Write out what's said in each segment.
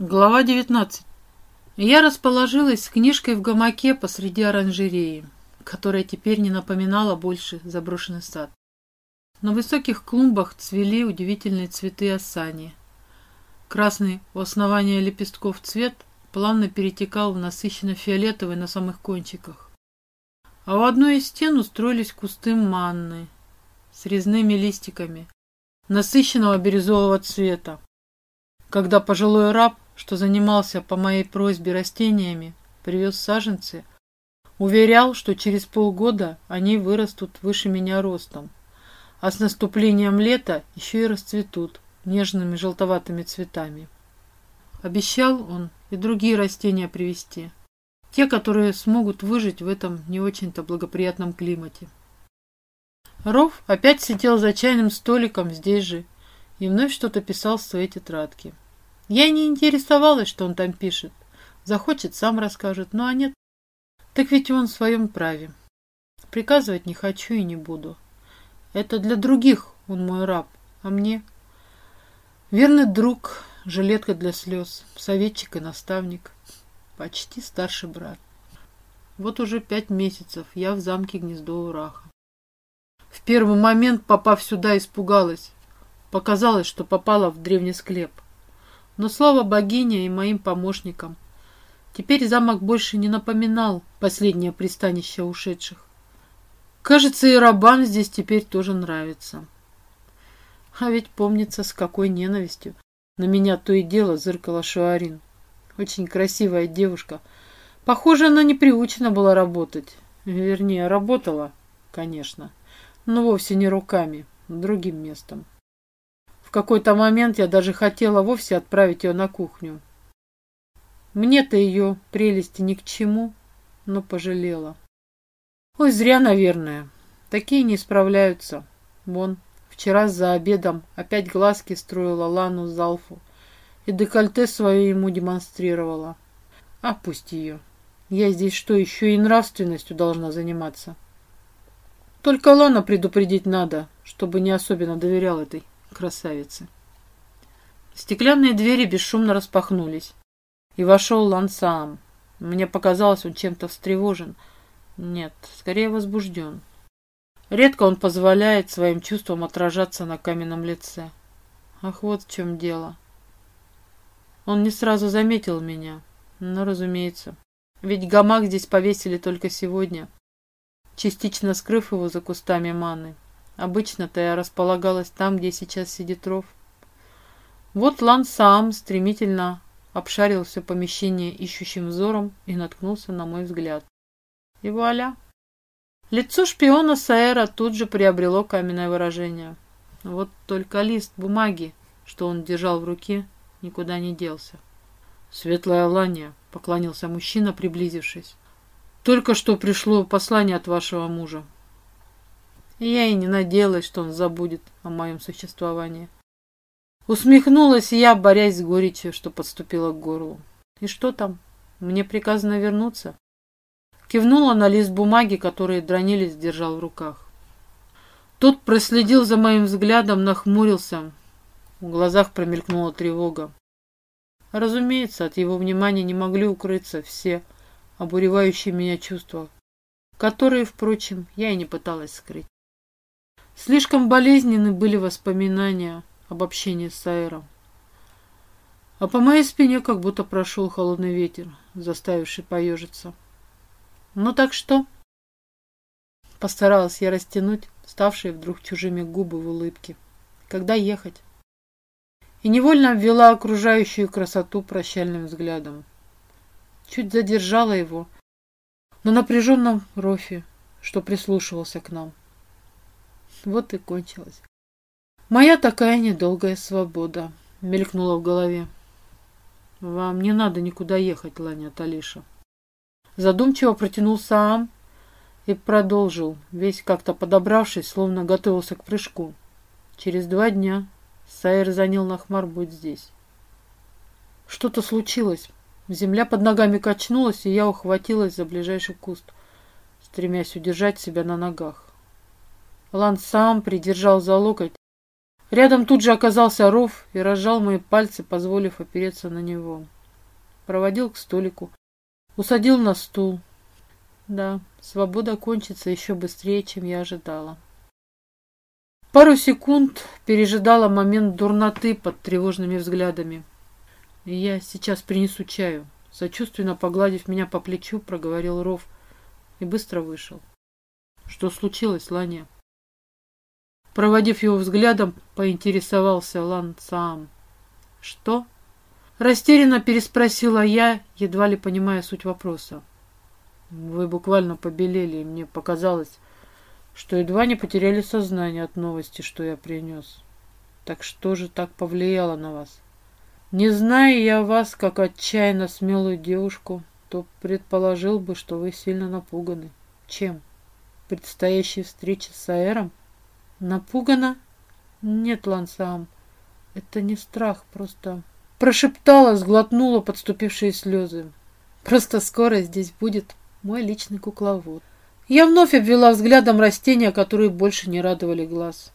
Глава 19. Я расположилась с книжкой в гамаке посреди оранжереи, которая теперь не напоминала больше заброшенный сад. На высоких клумбах цвели удивительные цветы осани. Красный у основания лепестков цвет плавно перетекал в насыщенно-фиолетовый на самых кончиках. А у одной из стен устроились кусты манны с резными листиками, насыщенного бирюзового цвета. Когда пожилой раб что занимался по моей просьбе растениями, привез саженцы, уверял, что через полгода они вырастут выше меня ростом, а с наступлением лета еще и расцветут нежными желтоватыми цветами. Обещал он и другие растения привезти, те, которые смогут выжить в этом не очень-то благоприятном климате. Ров опять сидел за чайным столиком здесь же и вновь что-то писал в своей тетрадке. Я не интересовалась, что он там пишет. Захочет, сам расскажет. Ну а нет, так ведь он в своем праве. Приказывать не хочу и не буду. Это для других он мой раб, а мне... Верный друг, жилетка для слез, советчик и наставник. Почти старший брат. Вот уже пять месяцев я в замке Гнездо Ураха. В первый момент, попав сюда, испугалась. Показалось, что попала в древний склеп. Но слава богине и моим помощникам. Теперь замок больше не напоминал последнее пристанище ушедших. Кажется, и рабам здесь теперь тоже нравится. А ведь помнится, с какой ненавистью на меня то и дело зыркала Шуарин. Очень красивая девушка. Похоже, она не приучена была работать. Вернее, работала, конечно, но вовсе не руками, другим местом. В какой-то момент я даже хотела вовсе отправить ее на кухню. Мне-то ее прелести ни к чему, но пожалела. Ой, зря, наверное. Такие не справляются. Вон, вчера за обедом опять глазки строила Лану Залфу и декольте свое ему демонстрировала. Пусть ее. Я здесь что, еще и нравственностью должна заниматься? Только Лана предупредить надо, чтобы не особенно доверял этой красавицы. Стеклянные двери бесшумно распахнулись, и вошел Лансаам. Мне показалось, он чем-то встревожен. Нет, скорее возбужден. Редко он позволяет своим чувствам отражаться на каменном лице. Ах, вот в чем дело. Он не сразу заметил меня, но, разумеется. Ведь гамак здесь повесили только сегодня, частично скрыв его за кустами маны. Обычно-то я располагалась там, где сейчас сидит ров. Вот Лан сам стремительно обшарил все помещение ищущим взором и наткнулся на мой взгляд. И вуаля! Лицо шпиона Саэра тут же приобрело каменное выражение. Вот только лист бумаги, что он держал в руке, никуда не делся. «Светлая Лания», — поклонился мужчина, приблизившись. «Только что пришло послание от вашего мужа. Я и не надеялась, что он забудет о моем существовании. Усмехнулась я, борясь с горечью, что подступила к горлу. И что там? Мне приказано вернуться. Кивнула на лист бумаги, который Дранилец держал в руках. Тот проследил за моим взглядом, нахмурился. В глазах промелькнула тревога. Разумеется, от его внимания не могли укрыться все обуревающие меня чувства, которые, впрочем, я и не пыталась скрыть. Слишком болезненны были воспоминания об общении с Сайером. А по моей спине как будто прошел холодный ветер, заставивший поежиться. «Ну так что?» Постаралась я растянуть ставшие вдруг чужими губы в улыбке. «Когда ехать?» И невольно обвела окружающую красоту прощальным взглядом. Чуть задержала его на напряженном рофе, что прислушивался к нам. Вот и кончилось. Моя такая недолгая свобода мелькнула в голове. Вам не надо никуда ехать, Ланя Талиша. Задумчиво протянул сам и продолжил, весь как-то подобравшись, словно готовился к прыжку. Через два дня Сайер занял Нахмар будет здесь. Что-то случилось. Земля под ногами качнулась, и я ухватилась за ближайший куст, стремясь удержать себя на ногах. Лан сам придержал за локоть, Рядом тут же оказался ров и разжал мои пальцы, позволив опереться на него. Проводил к столику, усадил на стул. Да, свобода кончится еще быстрее, чем я ожидала. Пару секунд пережидала момент дурноты под тревожными взглядами. Я сейчас принесу чаю. Сочувственно погладив меня по плечу, проговорил Ров и быстро вышел. Что случилось, Ланя? Проводив его взглядом, поинтересовался Лан сам. Что? Растерянно переспросила я, едва ли понимая суть вопроса. Вы буквально побелели, и мне показалось, что едва не потеряли сознание от новости, что я принес. Так что же так повлияло на вас? Не зная я вас, как отчаянно смелую девушку, то предположил бы, что вы сильно напуганы. Чем? Предстоящей встрече с Аэром? Напугана? Нет, Лансам, это не страх, просто... Прошептала, сглотнула подступившие слезы. Просто скоро здесь будет мой личный кукловод. Я вновь обвела взглядом растения, которые больше не радовали глаз.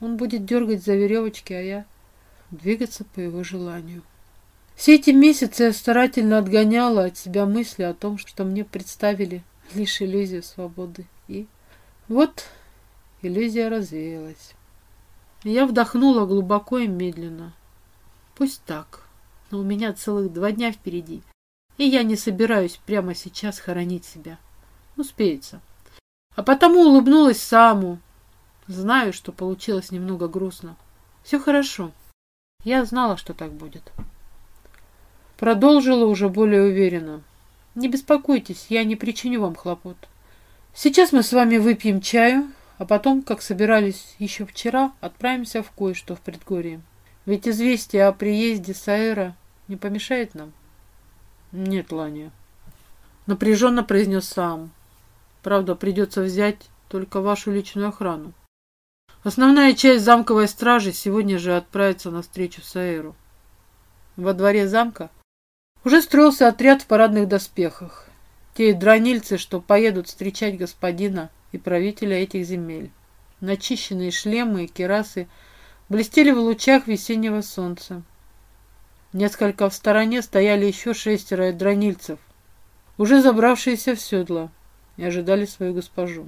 Он будет дергать за веревочки, а я двигаться по его желанию. Все эти месяцы я старательно отгоняла от себя мысли о том, что мне представили лишь иллюзию свободы. И вот иллюзия развеялась. Я вдохнула глубоко и медленно. Пусть так, но у меня целых два дня впереди, и я не собираюсь прямо сейчас хоронить себя. Успеется. А потому улыбнулась Саму. Знаю, что получилось немного грустно. Все хорошо. Я знала, что так будет. Продолжила уже более уверенно. Не беспокойтесь, я не причиню вам хлопот. Сейчас мы с вами выпьем чаю, а потом, как собирались еще вчера, отправимся в кое-что в предгорье. Ведь известие о приезде Саэра не помешает нам? Нет, Ланя. Напряженно произнес сам. Правда, придется взять только вашу личную охрану. Основная часть замковой стражи сегодня же отправится на встречу с Аэру. Во дворе замка уже строился отряд в парадных доспехах. Те дранильцы, что поедут встречать господина и правителя этих земель. Начищенные шлемы и керасы блестели в лучах весеннего солнца. Несколько в стороне стояли еще шестеро дранильцев, уже забравшиеся в седло, и ожидали свою госпожу.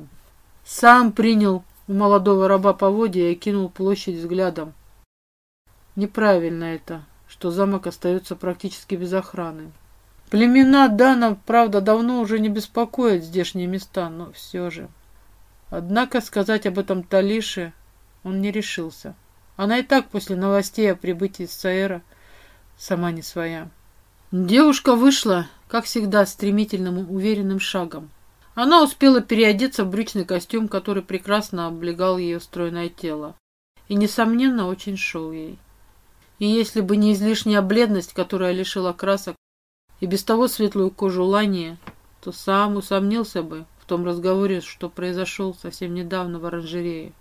Сам принял у молодого раба поводья и кинул площадь взглядом. Неправильно это, что замок остается практически без охраны. Племена Дана, правда, давно уже не беспокоят здешние места, но все же. Однако сказать об этом Талише он не решился. Она и так после новостей о прибытии Саэра сама не своя. Девушка вышла, как всегда, стремительным уверенным шагом. Она успела переодеться в брючный костюм, который прекрасно облегал ее стройное тело. И, несомненно, очень шел ей. И если бы не излишняя бледность, которая лишила красок, и без того светлую кожу Лании, то сам усомнился бы в том разговоре, что произошел совсем недавно в оранжерее.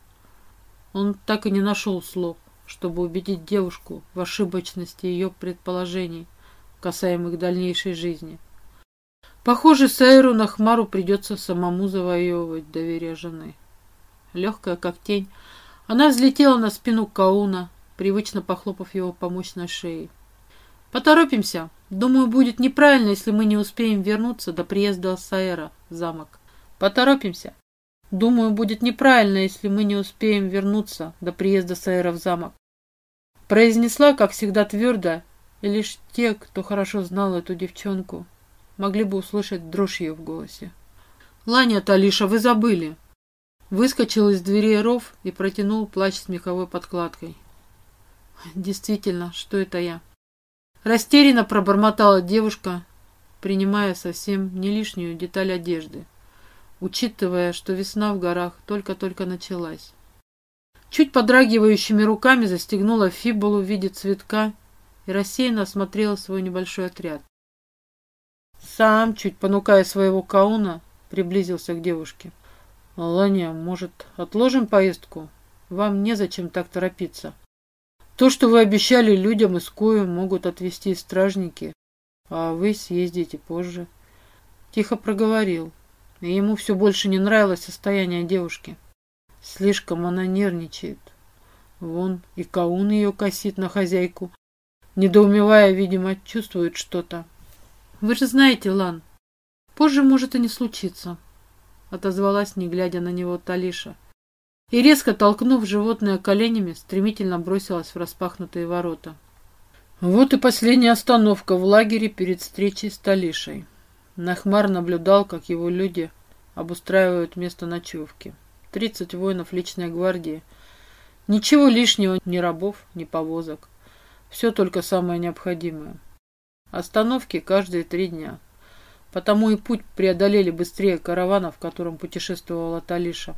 Он так и не нашел слов, чтобы убедить девушку в ошибочности ее предположений, касаемых дальнейшей жизни. Похоже, Сайру на Хмару придется самому завоевывать доверие жены. Легкая, как тень, она взлетела на спину Кауна, привычно похлопав его по мощной шее. «Поторопимся. Думаю, будет неправильно, если мы не успеем вернуться до приезда Саэра в замок. Поторопимся. Думаю, будет неправильно, если мы не успеем вернуться до приезда Саэра в замок». Произнесла, как всегда, твердо, и лишь те, кто хорошо знал эту девчонку, могли бы услышать дрожь ее в голосе. «Ланя, Талиша, вы забыли!» Выскочил из двери ров и протянул плащ с меховой подкладкой. «Действительно, что это я?» Растерянно пробормотала девушка, принимая совсем не лишнюю деталь одежды, учитывая, что весна в горах только-только началась. Чуть подрагивающими руками застегнула фибулу в виде цветка и рассеянно осмотрела свой небольшой отряд. Сам, чуть понукая своего кауна, приблизился к девушке. «Ланя, может, отложим поездку? Вам незачем так торопиться. То, что вы обещали людям из Кою, могут отвезти стражники, а вы съездите позже». Тихо проговорил, и ему все больше не нравилось состояние девушки. Слишком она нервничает. Вон и Каун ее косит на хозяйку. Недоумевая, видимо, чувствует что-то. Вы же знаете, Лан, позже может и не случиться, отозвалась, не глядя на него Талиша. И резко толкнув животное коленями, стремительно бросилась в распахнутые ворота. Вот и последняя остановка в лагере перед встречей с Талишей. Нахмар наблюдал, как его люди обустраивают место ночевки. Тридцать воинов личной гвардии. Ничего лишнего, ни рабов, ни повозок. Все только самое необходимое. Остановки каждые три дня. Потому и путь преодолели быстрее каравана, в котором путешествовала Талиша.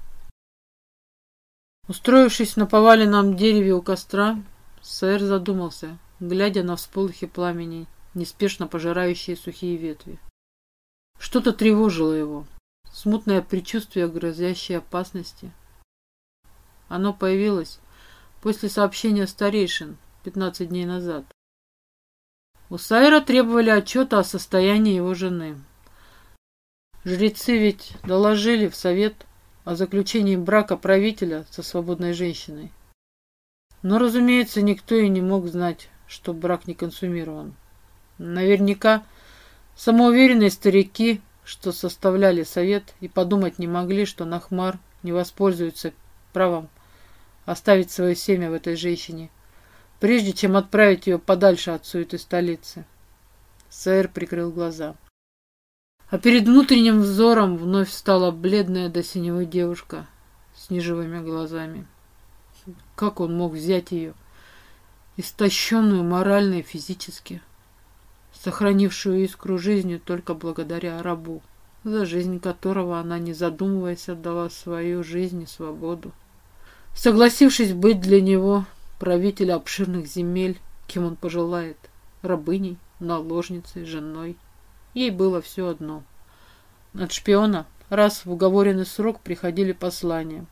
Устроившись на поваленном дереве у костра, сэр задумался, глядя на всполохи пламени, неспешно пожирающие сухие ветви. Что-то тревожило его, смутное предчувствие грозящей опасности. Оно появилось после сообщения старейшин 15 дней назад. У Сайра требовали отчета о состоянии его жены. Жрецы ведь доложили в совет о заключении брака правителя со свободной женщиной. Но, разумеется, никто и не мог знать, что брак не консумирован. Наверняка самоуверенные старики, что составляли совет, и подумать не могли, что Нахмар не воспользуется правом оставить свое семя в этой женщине, прежде чем отправить ее подальше от суеты столицы. Сэр прикрыл глаза. А перед внутренним взором вновь стала бледная до синевой девушка с неживыми глазами. Как он мог взять ее, истощенную морально и физически, сохранившую искру жизни только благодаря рабу, за жизнь которого она, не задумываясь, отдала свою жизнь и свободу. Согласившись быть для него правителя обширных земель, кем он пожелает, рабыней, наложницей, женой, ей было все одно. От шпиона раз в уговоренный срок приходили послания.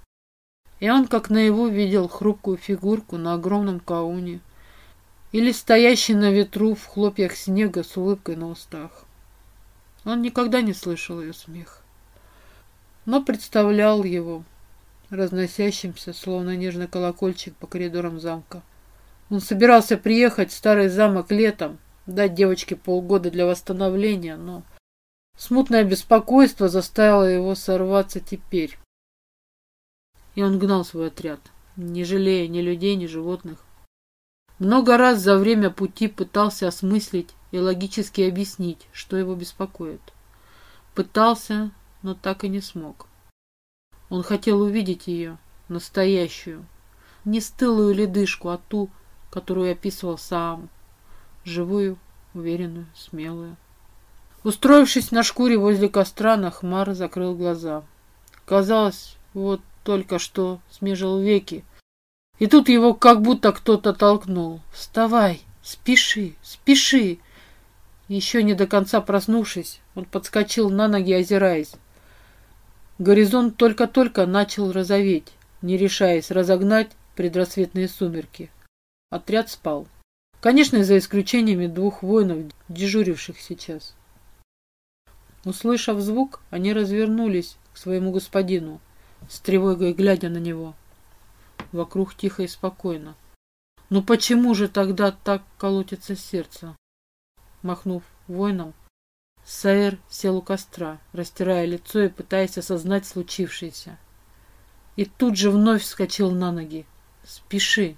И он, как наяву, видел хрупкую фигурку на огромном кауне или стоящий на ветру в хлопьях снега с улыбкой на устах. Он никогда не слышал ее смех, но представлял его разносящимся, словно нежный колокольчик по коридорам замка. Он собирался приехать в старый замок летом, дать девочке полгода для восстановления, но смутное беспокойство заставило его сорваться теперь. И он гнал свой отряд, не жалея ни людей, ни животных. Много раз за время пути пытался осмыслить и логически объяснить, что его беспокоит. Пытался, но так и не смог. Он хотел увидеть ее, настоящую. Не стылую ледышку, а ту, которую описывал сам. Живую, уверенную, смелую. Устроившись на шкуре возле костра, Нахмар закрыл глаза. Казалось, вот только что смежил веки. И тут его как будто кто-то толкнул. «Вставай! Спеши! Спеши!» Еще не до конца проснувшись, он подскочил на ноги, озираясь. Горизонт только-только начал розоветь, не решаясь разогнать предрассветные сумерки. Отряд спал. Конечно, за исключениями двух воинов, дежуривших сейчас. Услышав звук, они развернулись к своему господину, с тревогой глядя на него. Вокруг тихо и спокойно. Но почему же тогда так колотится сердце? Махнув воинам, Саэр сел у костра, растирая лицо и пытаясь осознать случившееся. И тут же вновь вскочил на ноги. «Спеши!